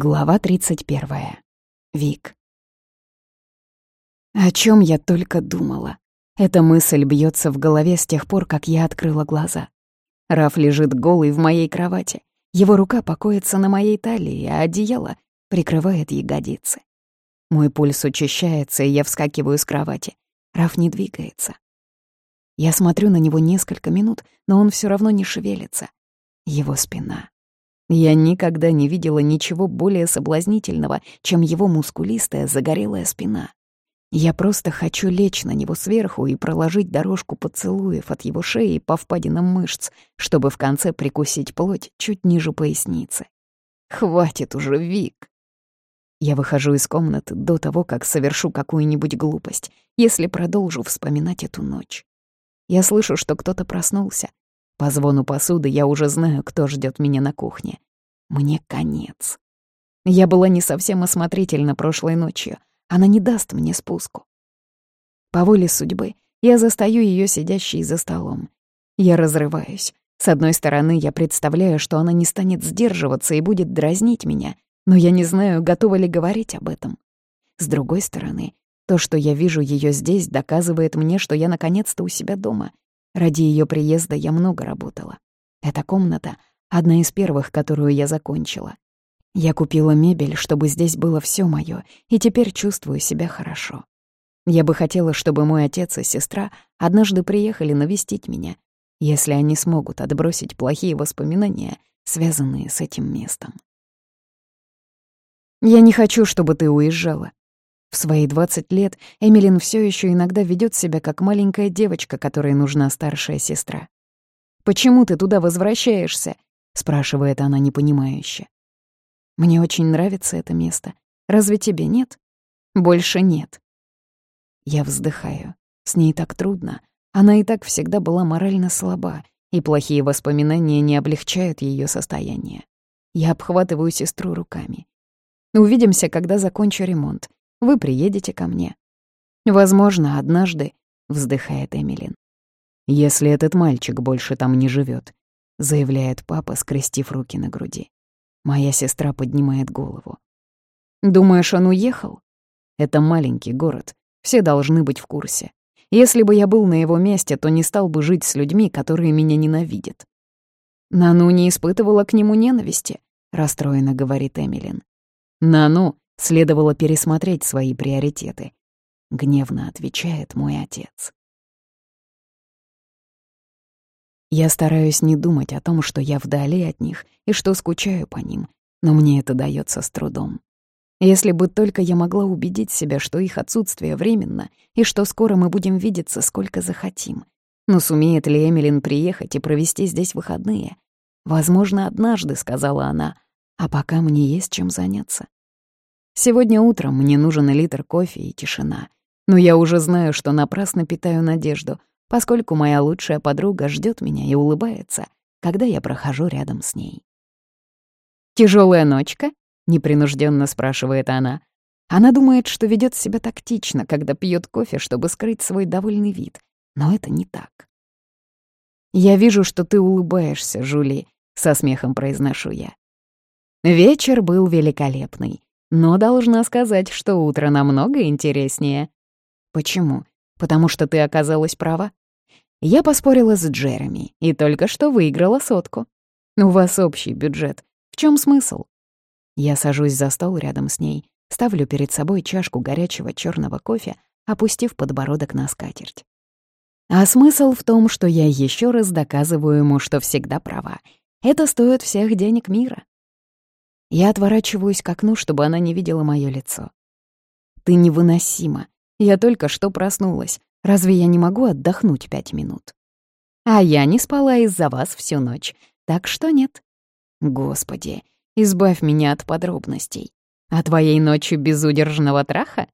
Глава 31. Вик. О чем я только думала. Эта мысль бьется в голове с тех пор, как я открыла глаза. Раф лежит голый в моей кровати. Его рука покоится на моей талии, а одеяло прикрывает ягодицы. Мой пульс учащается, и я вскакиваю с кровати. Раф не двигается. Я смотрю на него несколько минут, но он все равно не шевелится. Его спина. Я никогда не видела ничего более соблазнительного, чем его мускулистая загорелая спина. Я просто хочу лечь на него сверху и проложить дорожку поцелуев от его шеи по впадинам мышц, чтобы в конце прикусить плоть чуть ниже поясницы. Хватит уже, Вик. Я выхожу из комнаты до того, как совершу какую-нибудь глупость, если продолжу вспоминать эту ночь. Я слышу, что кто-то проснулся, по звону посуды я уже знаю, кто ждет меня на кухне. Мне конец. Я была не совсем осмотрительна прошлой ночью. Она не даст мне спуску. По воле судьбы я застаю ее сидящей за столом. Я разрываюсь. С одной стороны, я представляю, что она не станет сдерживаться и будет дразнить меня, но я не знаю, готова ли говорить об этом. С другой стороны, то, что я вижу ее здесь, доказывает мне, что я наконец-то у себя дома, Ради ее приезда я много работала. Эта комната — одна из первых, которую я закончила. Я купила мебель, чтобы здесь было все моё, и теперь чувствую себя хорошо. Я бы хотела, чтобы мой отец и сестра однажды приехали навестить меня, если они смогут отбросить плохие воспоминания, связанные с этим местом. «Я не хочу, чтобы ты уезжала», в свои 20 лет Эмилин все еще иногда ведет себя как маленькая девочка, которой нужна старшая сестра. «Почему ты туда возвращаешься?» — спрашивает она непонимающе. «Мне очень нравится это место. Разве тебе нет?» «Больше нет». Я вздыхаю. С ней так трудно. Она и так всегда была морально слаба, и плохие воспоминания не облегчают ее состояние. Я обхватываю сестру руками. «Увидимся, когда закончу ремонт. Вы приедете ко мне. Возможно, однажды, вздыхает Эмилин. Если этот мальчик больше там не живет, заявляет папа, скрестив руки на груди. Моя сестра поднимает голову. Думаешь, он уехал? Это маленький город. Все должны быть в курсе. Если бы я был на его месте, то не стал бы жить с людьми, которые меня ненавидят. Нану не испытывала к нему ненависти, расстроенно говорит Эмилин. Нану Следовало пересмотреть свои приоритеты. Гневно отвечает мой отец. Я стараюсь не думать о том, что я вдали от них и что скучаю по ним, но мне это дается с трудом. Если бы только я могла убедить себя, что их отсутствие временно и что скоро мы будем видеться сколько захотим. Но сумеет ли Эмилин приехать и провести здесь выходные? Возможно, однажды, сказала она, а пока мне есть чем заняться. Сегодня утром мне нужен литр кофе и тишина. Но я уже знаю, что напрасно питаю надежду, поскольку моя лучшая подруга ждет меня и улыбается, когда я прохожу рядом с ней. Тяжелая ночка?» — непринужденно спрашивает она. Она думает, что ведет себя тактично, когда пьет кофе, чтобы скрыть свой довольный вид. Но это не так. «Я вижу, что ты улыбаешься, Жули», — со смехом произношу я. Вечер был великолепный. Но должна сказать, что утро намного интереснее. Почему? Потому что ты оказалась права. Я поспорила с Джереми и только что выиграла сотку. У вас общий бюджет. В чем смысл? Я сажусь за стол рядом с ней, ставлю перед собой чашку горячего черного кофе, опустив подбородок на скатерть. А смысл в том, что я еще раз доказываю ему, что всегда права. Это стоит всех денег мира. Я отворачиваюсь к окну, чтобы она не видела моё лицо. «Ты невыносима. Я только что проснулась. Разве я не могу отдохнуть пять минут?» «А я не спала из-за вас всю ночь, так что нет». «Господи, избавь меня от подробностей. А твоей ночью безудержного траха?»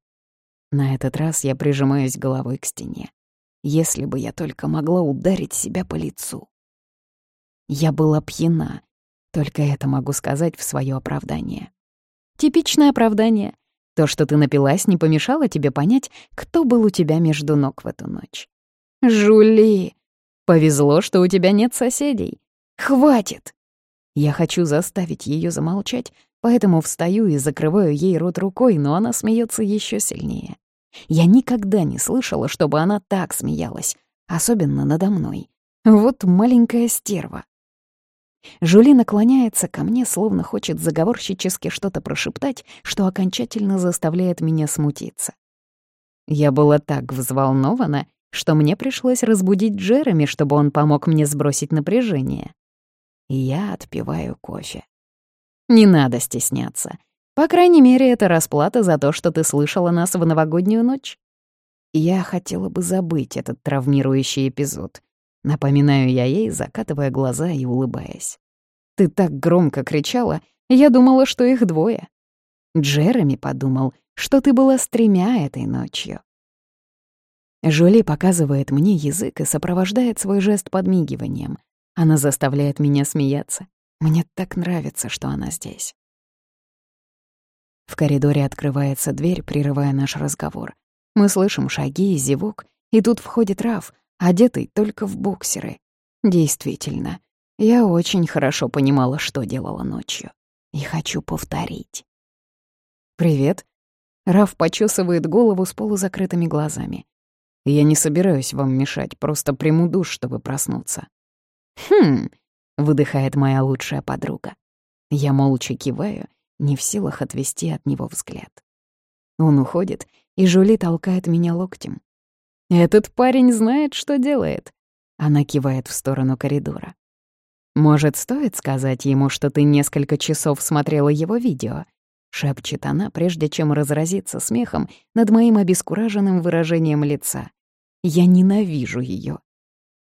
На этот раз я прижимаюсь головой к стене. Если бы я только могла ударить себя по лицу. Я была пьяна, только это могу сказать в свое оправдание. Типичное оправдание. То, что ты напилась, не помешало тебе понять, кто был у тебя между ног в эту ночь. Жули! Повезло, что у тебя нет соседей. Хватит! Я хочу заставить ее замолчать, поэтому встаю и закрываю ей рот рукой, но она смеется еще сильнее. Я никогда не слышала, чтобы она так смеялась, особенно надо мной. Вот маленькая стерва. Жули наклоняется ко мне, словно хочет заговорщически что-то прошептать, что окончательно заставляет меня смутиться. Я была так взволнована, что мне пришлось разбудить Джереми, чтобы он помог мне сбросить напряжение. Я отпиваю кофе. Не надо стесняться. По крайней мере, это расплата за то, что ты слышала нас в новогоднюю ночь. Я хотела бы забыть этот травмирующий эпизод. Напоминаю я ей, закатывая глаза и улыбаясь. Ты так громко кричала, я думала, что их двое. Джереми подумал, что ты была с тремя этой ночью. Жоли показывает мне язык и сопровождает свой жест подмигиванием. Она заставляет меня смеяться. Мне так нравится, что она здесь. В коридоре открывается дверь, прерывая наш разговор. Мы слышим шаги и зевок, и тут входит Раф, одетый только в боксеры. Действительно, я очень хорошо понимала, что делала ночью. И хочу повторить. «Привет». Раф почесывает голову с полузакрытыми глазами. «Я не собираюсь вам мешать, просто приму душ, чтобы проснуться». «Хм», — выдыхает моя лучшая подруга. Я молча киваю, не в силах отвести от него взгляд. Он уходит, и Жули толкает меня локтем. «Этот парень знает, что делает». Она кивает в сторону коридора. «Может, стоит сказать ему, что ты несколько часов смотрела его видео?» — шепчет она, прежде чем разразиться смехом над моим обескураженным выражением лица. «Я ненавижу ее.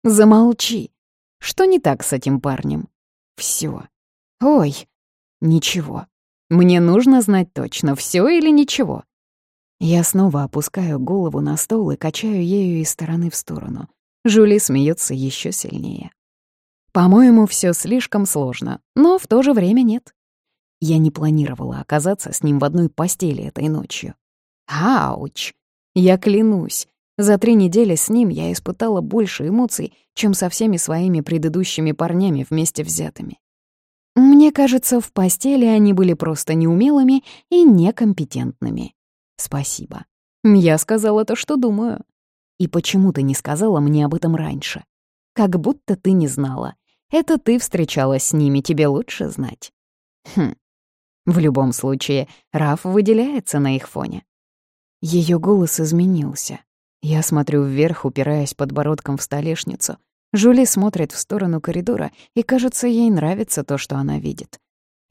«Замолчи! Что не так с этим парнем?» Все. Ой, ничего. Мне нужно знать точно, все или ничего. Я снова опускаю голову на стол и качаю ею из стороны в сторону. Жули смеется еще сильнее. По-моему, все слишком сложно, но в то же время нет. Я не планировала оказаться с ним в одной постели этой ночью. Ауч! Я клянусь, за три недели с ним я испытала больше эмоций, чем со всеми своими предыдущими парнями вместе взятыми. Мне кажется, в постели они были просто неумелыми и некомпетентными. Спасибо. Я сказала то, что думаю. И почему ты не сказала мне об этом раньше? Как будто ты не знала. Это ты встречалась с ними, тебе лучше знать. Хм. В любом случае, Раф выделяется на их фоне. Ее голос изменился. Я смотрю вверх, упираясь подбородком в столешницу. Жули смотрит в сторону коридора, и, кажется, ей нравится то, что она видит.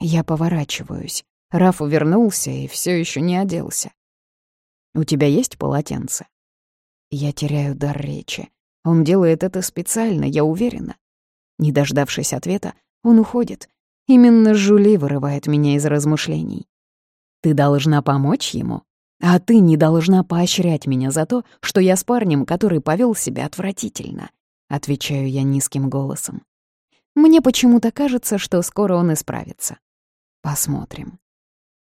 Я поворачиваюсь. Раф увернулся и все еще не оделся. «У тебя есть полотенце?» Я теряю дар речи. Он делает это специально, я уверена. Не дождавшись ответа, он уходит. Именно Жули вырывает меня из размышлений. «Ты должна помочь ему, а ты не должна поощрять меня за то, что я с парнем, который повел себя отвратительно», — отвечаю я низким голосом. «Мне почему-то кажется, что скоро он исправится. Посмотрим».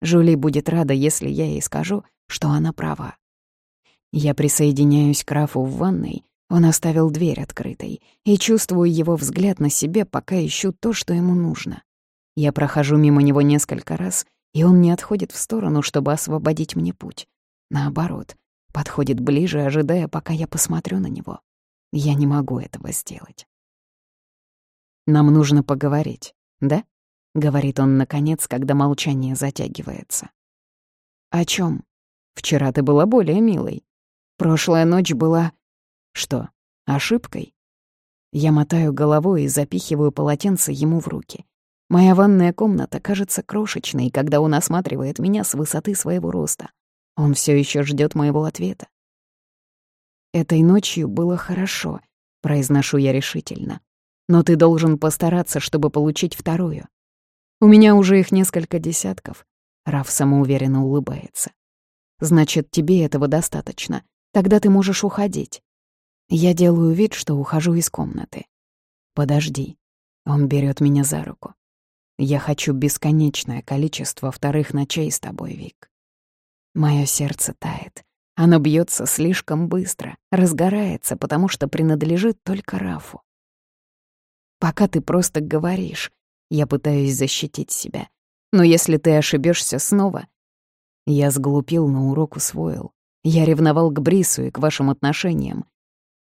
Жули будет рада, если я ей скажу, что она права. Я присоединяюсь к Рафу в ванной, он оставил дверь открытой, и чувствую его взгляд на себе, пока ищу то, что ему нужно. Я прохожу мимо него несколько раз, и он не отходит в сторону, чтобы освободить мне путь. Наоборот, подходит ближе, ожидая, пока я посмотрю на него. Я не могу этого сделать. «Нам нужно поговорить, да?» — говорит он наконец, когда молчание затягивается. «О чем? Вчера ты была более милой. Прошлая ночь была... Что, ошибкой?» Я мотаю головой и запихиваю полотенце ему в руки. Моя ванная комната кажется крошечной, когда он осматривает меня с высоты своего роста. Он все еще ждет моего ответа. «Этой ночью было хорошо», — произношу я решительно. «Но ты должен постараться, чтобы получить вторую. У меня уже их несколько десятков». Раф самоуверенно улыбается. «Значит, тебе этого достаточно. Тогда ты можешь уходить». Я делаю вид, что ухожу из комнаты. «Подожди». Он берет меня за руку. Я хочу бесконечное количество вторых ночей с тобой, Вик. Мое сердце тает. Оно бьется слишком быстро, разгорается, потому что принадлежит только Рафу. Пока ты просто говоришь, я пытаюсь защитить себя. Но если ты ошибешься снова... Я сглупил, но урок усвоил. Я ревновал к Брису и к вашим отношениям.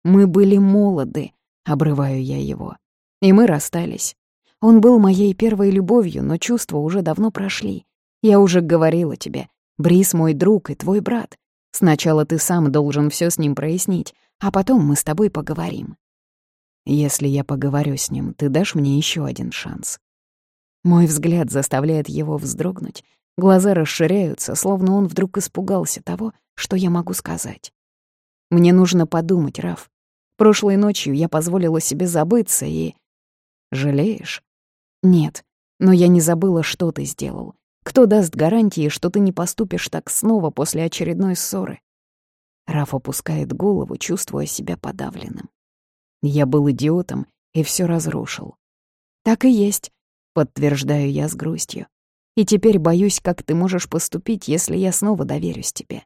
Мы были молоды, обрываю я его. И мы расстались. Он был моей первой любовью, но чувства уже давно прошли. Я уже говорила тебе, Брис мой друг и твой брат. Сначала ты сам должен все с ним прояснить, а потом мы с тобой поговорим. Если я поговорю с ним, ты дашь мне еще один шанс. Мой взгляд заставляет его вздрогнуть. Глаза расширяются, словно он вдруг испугался того, что я могу сказать. Мне нужно подумать, Раф. Прошлой ночью я позволила себе забыться и... Жалеешь? Нет, но я не забыла, что ты сделал. Кто даст гарантии, что ты не поступишь так снова после очередной ссоры? Раф опускает голову, чувствуя себя подавленным. Я был идиотом и все разрушил. Так и есть, подтверждаю я с грустью. И теперь боюсь, как ты можешь поступить, если я снова доверюсь тебе.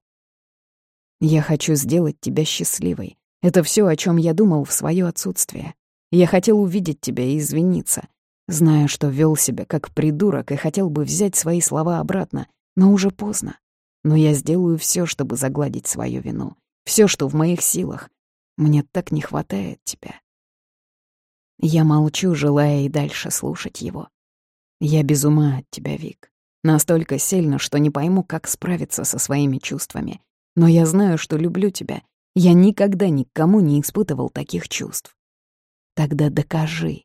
Я хочу сделать тебя счастливой. Это все, о чем я думал в свое отсутствие. Я хотел увидеть тебя и извиниться, Знаю, что вел себя как придурок и хотел бы взять свои слова обратно, но уже поздно. Но я сделаю все, чтобы загладить свою вину. Все, что в моих силах. Мне так не хватает тебя. Я молчу, желая и дальше слушать его. Я без ума от тебя, Вик. Настолько сильно, что не пойму, как справиться со своими чувствами. Но я знаю, что люблю тебя. Я никогда никому не испытывал таких чувств. Тогда докажи,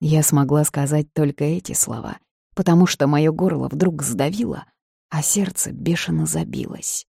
я смогла сказать только эти слова, потому что моё горло вдруг сдавило, а сердце бешено забилось.